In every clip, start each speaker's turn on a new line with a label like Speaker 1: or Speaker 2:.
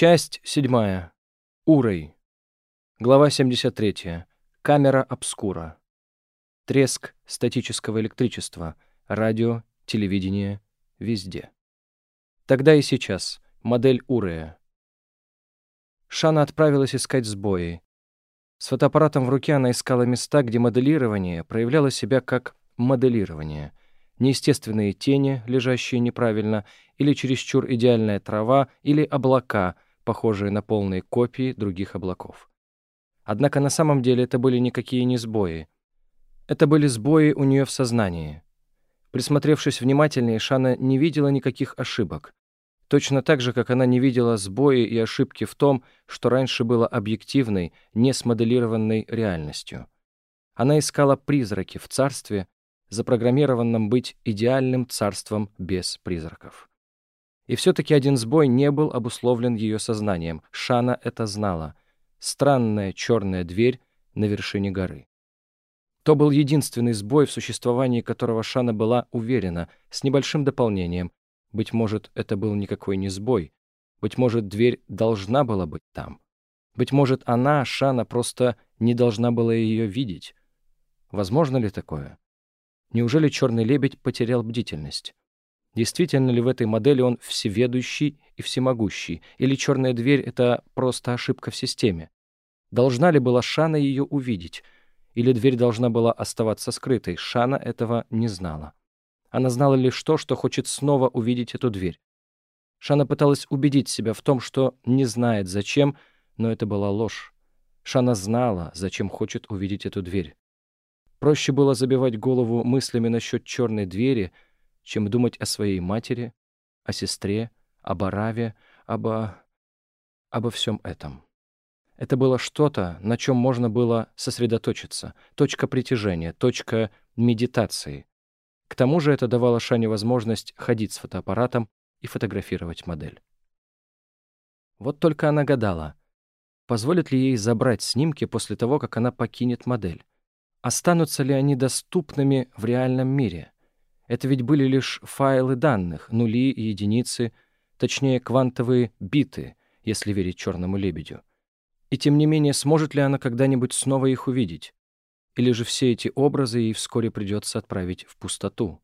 Speaker 1: Часть седьмая. Урой. Глава 73. Камера обскура. Треск статического электричества. Радио, телевидение, везде. Тогда и сейчас. Модель Урея. Шана отправилась искать сбои. С фотоаппаратом в руке она искала места, где моделирование проявляло себя как моделирование. Неестественные тени, лежащие неправильно, или чересчур идеальная трава, или облака, похожие на полные копии других облаков. Однако на самом деле это были никакие не сбои. Это были сбои у нее в сознании. Присмотревшись внимательнее, Шана не видела никаких ошибок. Точно так же, как она не видела сбои и ошибки в том, что раньше было объективной, не смоделированной реальностью. Она искала призраки в царстве, запрограммированном быть идеальным царством без призраков. И все-таки один сбой не был обусловлен ее сознанием. Шана это знала. Странная черная дверь на вершине горы. То был единственный сбой, в существовании которого Шана была уверена, с небольшим дополнением. Быть может, это был никакой не сбой. Быть может, дверь должна была быть там. Быть может, она, Шана, просто не должна была ее видеть. Возможно ли такое? Неужели черный лебедь потерял бдительность? Действительно ли в этой модели он всеведущий и всемогущий, или черная дверь — это просто ошибка в системе? Должна ли была Шана ее увидеть? Или дверь должна была оставаться скрытой? Шана этого не знала. Она знала лишь то, что хочет снова увидеть эту дверь. Шана пыталась убедить себя в том, что не знает зачем, но это была ложь. Шана знала, зачем хочет увидеть эту дверь. Проще было забивать голову мыслями насчет черной двери, чем думать о своей матери, о сестре, об Араве, обо... обо всем этом. Это было что-то, на чем можно было сосредоточиться, точка притяжения, точка медитации, к тому же это давало Шане возможность ходить с фотоаппаратом и фотографировать модель. Вот только она гадала, позволит ли ей забрать снимки после того, как она покинет модель. Останутся ли они доступными в реальном мире? Это ведь были лишь файлы данных, нули и единицы, точнее квантовые биты, если верить черному лебедю. И тем не менее, сможет ли она когда-нибудь снова их увидеть? Или же все эти образы ей вскоре придется отправить в пустоту.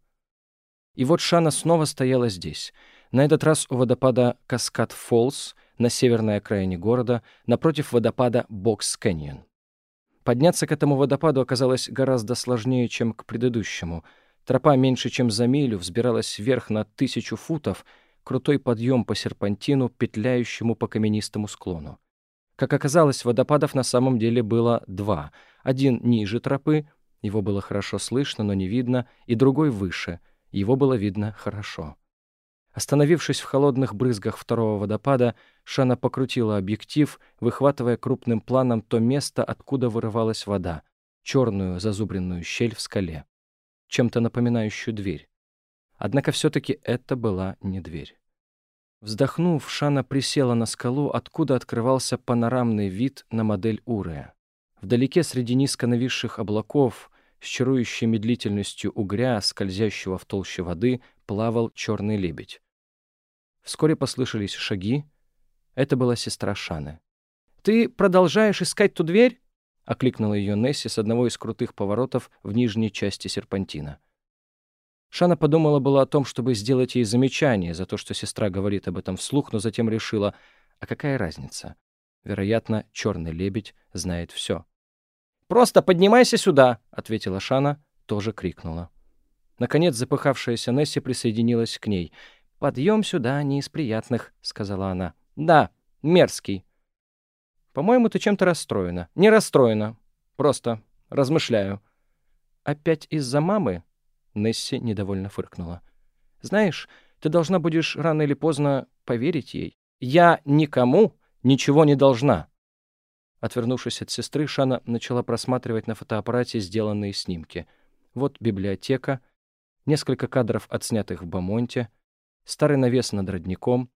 Speaker 1: И вот Шана снова стояла здесь. На этот раз у водопада Каскад Фоллс на северной окраине города, напротив водопада Бокс Кэньон. Подняться к этому водопаду оказалось гораздо сложнее, чем к предыдущему. Тропа меньше, чем за милю, взбиралась вверх на тысячу футов, крутой подъем по серпантину, петляющему по каменистому склону. Как оказалось, водопадов на самом деле было два. Один ниже тропы, его было хорошо слышно, но не видно, и другой выше, его было видно хорошо. Остановившись в холодных брызгах второго водопада, Шана покрутила объектив, выхватывая крупным планом то место, откуда вырывалась вода, черную зазубренную щель в скале, чем-то напоминающую дверь. Однако все-таки это была не дверь. Вздохнув, Шана присела на скалу, откуда открывался панорамный вид на модель Урея. Вдалеке среди низко нависших облаков, с чарующей медлительностью угря, скользящего в толще воды, плавал черный лебедь. Вскоре послышались шаги. Это была сестра Шаны. «Ты продолжаешь искать ту дверь?» — окликнула ее Несси с одного из крутых поворотов в нижней части серпантина. Шана подумала было о том, чтобы сделать ей замечание за то, что сестра говорит об этом вслух, но затем решила, а какая разница? Вероятно, черный лебедь знает все. «Просто поднимайся сюда!» — ответила Шана, тоже крикнула. Наконец запыхавшаяся Несси присоединилась к ней. «Подъем сюда не из приятных», — сказала она. «Да, мерзкий». «По-моему, ты чем-то расстроена». «Не расстроена. Просто размышляю». «Опять из-за мамы?» Несси недовольно фыркнула. «Знаешь, ты должна будешь рано или поздно поверить ей. Я никому ничего не должна». Отвернувшись от сестры, Шана начала просматривать на фотоаппарате сделанные снимки. Вот библиотека, несколько кадров, отснятых в Бамонте, старый навес над родником,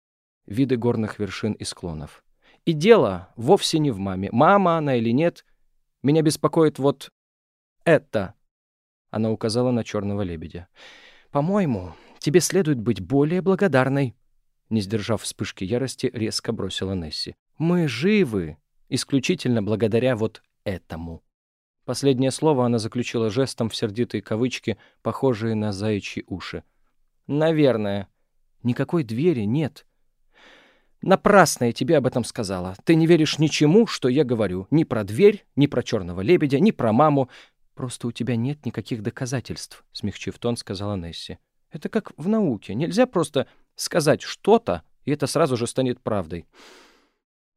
Speaker 1: виды горных вершин и склонов. И дело вовсе не в маме. Мама она или нет, меня беспокоит вот это. Она указала на черного лебедя. «По-моему, тебе следует быть более благодарной». Не сдержав вспышки ярости, резко бросила Несси. «Мы живы! Исключительно благодаря вот этому!» Последнее слово она заключила жестом в сердитые кавычки, похожие на заячьи уши. «Наверное. Никакой двери нет. Напрасно я тебе об этом сказала. Ты не веришь ничему, что я говорю. Ни про дверь, ни про черного лебедя, ни про маму. Просто у тебя нет никаких доказательств, — смягчив тон, сказала Несси. Это как в науке. Нельзя просто сказать что-то, и это сразу же станет правдой.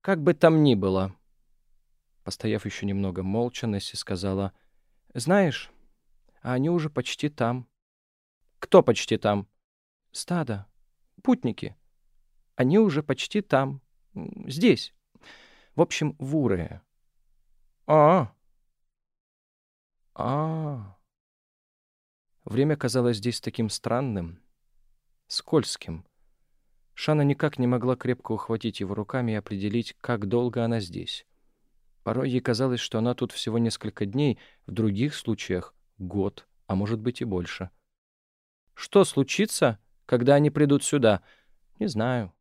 Speaker 1: Как бы там ни было. Постояв еще немного молча, Несси сказала, «Знаешь, а они уже почти там». «Кто почти там?» «Стадо. Путники. Они уже почти там. Здесь. В общем, в Урее. А, а. Время казалось здесь таким странным, скользким. Шана никак не могла крепко ухватить его руками и определить, как долго она здесь. Порой ей казалось, что она тут всего несколько дней, в других случаях — год, а может быть и больше. Что случится, когда они придут сюда? Не знаю.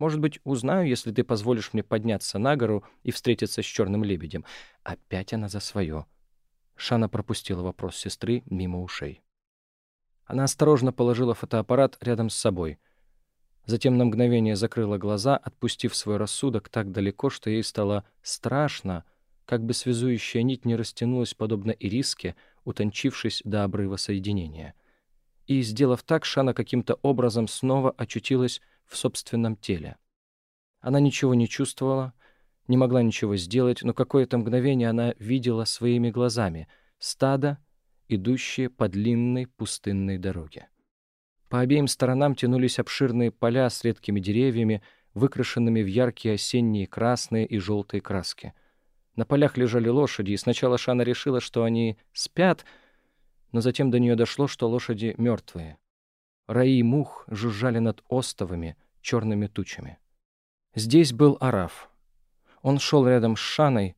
Speaker 1: Может быть, узнаю, если ты позволишь мне подняться на гору и встретиться с черным лебедем. Опять она за свое. Шана пропустила вопрос сестры мимо ушей. Она осторожно положила фотоаппарат рядом с собой. Затем на мгновение закрыла глаза, отпустив свой рассудок так далеко, что ей стало страшно, как бы связующая нить не растянулась, подобно ириске, утончившись до обрыва соединения. И, сделав так, Шана каким-то образом снова очутилась в собственном теле. Она ничего не чувствовала, не могла ничего сделать, но какое-то мгновение она видела своими глазами стадо, идущее по длинной пустынной дороге. По обеим сторонам тянулись обширные поля с редкими деревьями, выкрашенными в яркие осенние красные и желтые краски. На полях лежали лошади, и сначала Шана решила, что они спят, но затем до нее дошло, что лошади мертвые. Раи мух жужжали над остовами, черными тучами. Здесь был Араф. Он шел рядом с Шаной.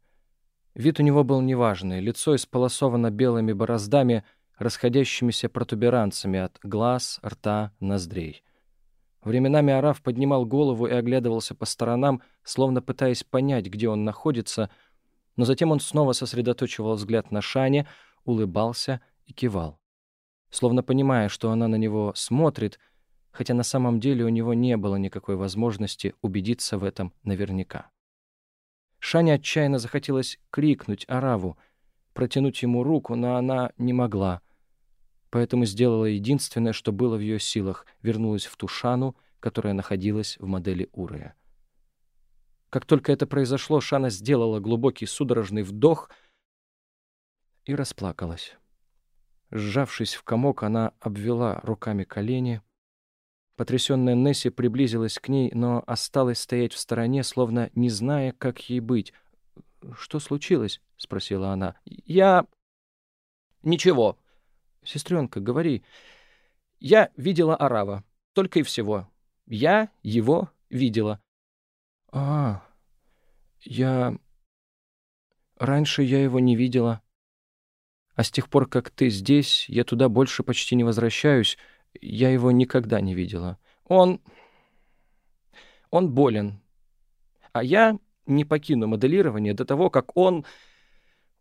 Speaker 1: Вид у него был неважный, лицо исполосовано белыми бороздами, расходящимися протуберанцами от глаз, рта, ноздрей. Временами Араф поднимал голову и оглядывался по сторонам, словно пытаясь понять, где он находится, но затем он снова сосредоточивал взгляд на Шане, улыбался и кивал словно понимая, что она на него смотрит, хотя на самом деле у него не было никакой возможности убедиться в этом наверняка. Шане отчаянно захотелось крикнуть Араву, протянуть ему руку, но она не могла, поэтому сделала единственное, что было в ее силах, вернулась в ту Шану, которая находилась в модели Урая. Как только это произошло, Шана сделала глубокий судорожный вдох и расплакалась. Сжавшись в комок, она обвела руками колени. Потрясённая Несси приблизилась к ней, но осталась стоять в стороне, словно не зная, как ей быть. «Что случилось?» — спросила она. «Я...» «Ничего». «Сестренка, говори». «Я видела Арава. Только и всего. Я его видела». «А, я... Раньше я его не видела». А с тех пор, как ты здесь, я туда больше почти не возвращаюсь. Я его никогда не видела. Он... Он болен. А я не покину моделирование до того, как он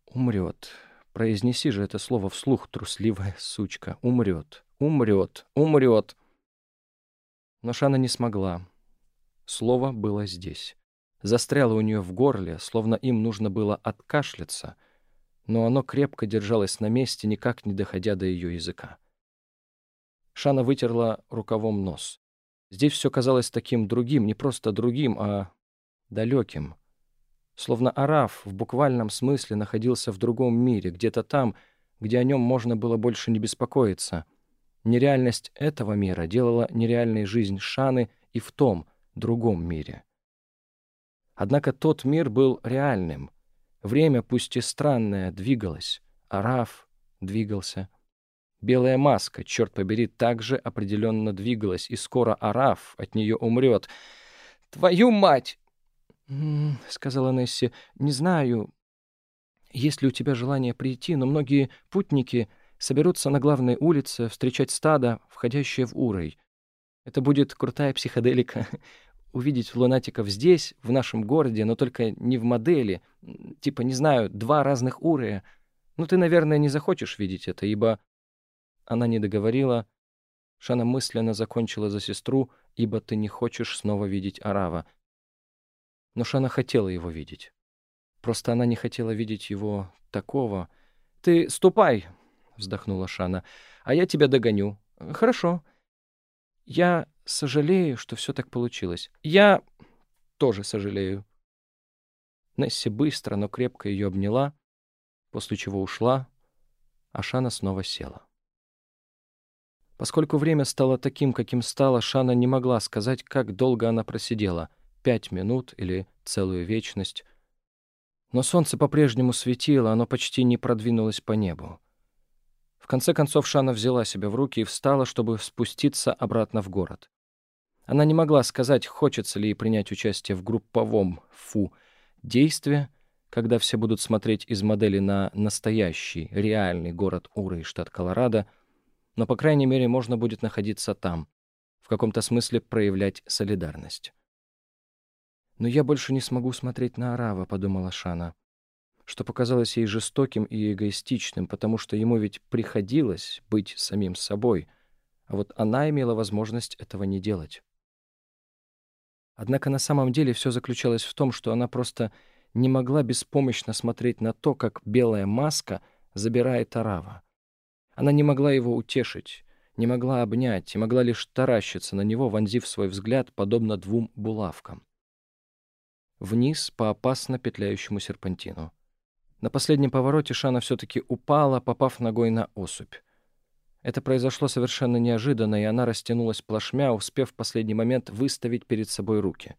Speaker 1: умрет. Произнеси же это слово вслух, трусливая сучка. Умрет, умрет, умрет. Но Шана не смогла. Слово было здесь. Застряло у нее в горле, словно им нужно было откашляться — но оно крепко держалось на месте, никак не доходя до ее языка. Шана вытерла рукавом нос. Здесь все казалось таким другим, не просто другим, а далеким. Словно Араф в буквальном смысле находился в другом мире, где-то там, где о нем можно было больше не беспокоиться. Нереальность этого мира делала нереальной жизнь Шаны и в том, другом мире. Однако тот мир был реальным — Время, пусть и странное, двигалось. Араф двигался. Белая маска, черт побери, также определенно двигалась, и скоро Араф от нее умрет. «Твою мать!» — сказала Несси. «Не знаю, есть ли у тебя желание прийти, но многие путники соберутся на главной улице встречать стадо, входящее в Урой. Это будет крутая психоделика. Увидеть лунатиков здесь, в нашем городе, но только не в модели. Типа, не знаю, два разных уровня. Ну, ты, наверное, не захочешь видеть это, ибо... Она не договорила. Шана мысленно закончила за сестру, ибо ты не хочешь снова видеть Арава. Но Шана хотела его видеть. Просто она не хотела видеть его такого. «Ты ступай!» — вздохнула Шана. «А я тебя догоню». «Хорошо. Я сожалею, что все так получилось. Я тоже сожалею». Несси быстро, но крепко ее обняла, после чего ушла, а Шана снова села. Поскольку время стало таким, каким стало, Шана не могла сказать, как долго она просидела — пять минут или целую вечность. Но солнце по-прежнему светило, оно почти не продвинулось по небу. Конце концов Шана взяла себя в руки и встала, чтобы спуститься обратно в город. Она не могла сказать, хочется ли ей принять участие в групповом «фу» действии, когда все будут смотреть из модели на настоящий, реальный город Уры, штат Колорадо, но, по крайней мере, можно будет находиться там, в каком-то смысле проявлять солидарность. «Но я больше не смогу смотреть на Арава», — подумала Шана, что показалось ей жестоким и эгоистичным, потому что ему ведь приходилось быть самим собой, а вот она имела возможность этого не делать. Однако на самом деле все заключалось в том, что она просто не могла беспомощно смотреть на то, как белая маска забирает Арава. Она не могла его утешить, не могла обнять и могла лишь таращиться на него, вонзив свой взгляд, подобно двум булавкам вниз по опасно петляющему серпантину. На последнем повороте Шана все-таки упала, попав ногой на осыпь. Это произошло совершенно неожиданно, и она растянулась плашмя, успев в последний момент выставить перед собой руки.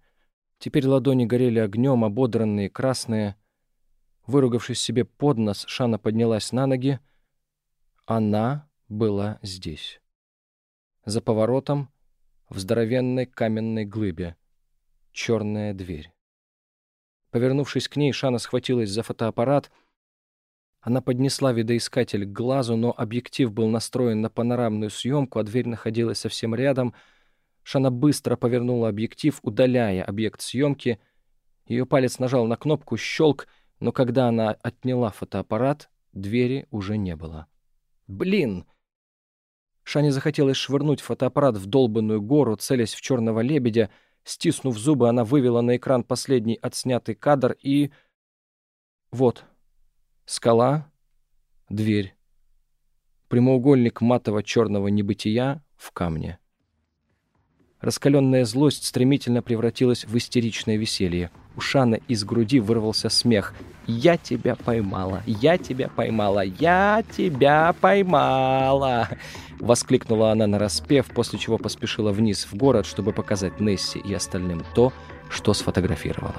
Speaker 1: Теперь ладони горели огнем, ободранные, красные. Выругавшись себе под нос, Шана поднялась на ноги. Она была здесь. За поворотом, в здоровенной каменной глыбе. Черная дверь. Повернувшись к ней, Шана схватилась за фотоаппарат. Она поднесла видоискатель к глазу, но объектив был настроен на панорамную съемку, а дверь находилась совсем рядом. Шана быстро повернула объектив, удаляя объект съемки. Ее палец нажал на кнопку «Щелк», но когда она отняла фотоаппарат, двери уже не было. «Блин!» Шане захотелось швырнуть фотоаппарат в долбанную гору, целясь в черного лебедя — Стиснув зубы, она вывела на экран последний отснятый кадр и... Вот. Скала, дверь. Прямоугольник матово-черного небытия в камне. Раскаленная злость стремительно превратилась в истеричное веселье. У Шаны из груди вырвался смех. «Я тебя поймала! Я тебя поймала! Я тебя поймала!» Воскликнула она на распев, после чего поспешила вниз в город, чтобы показать Несси и остальным то, что сфотографировала.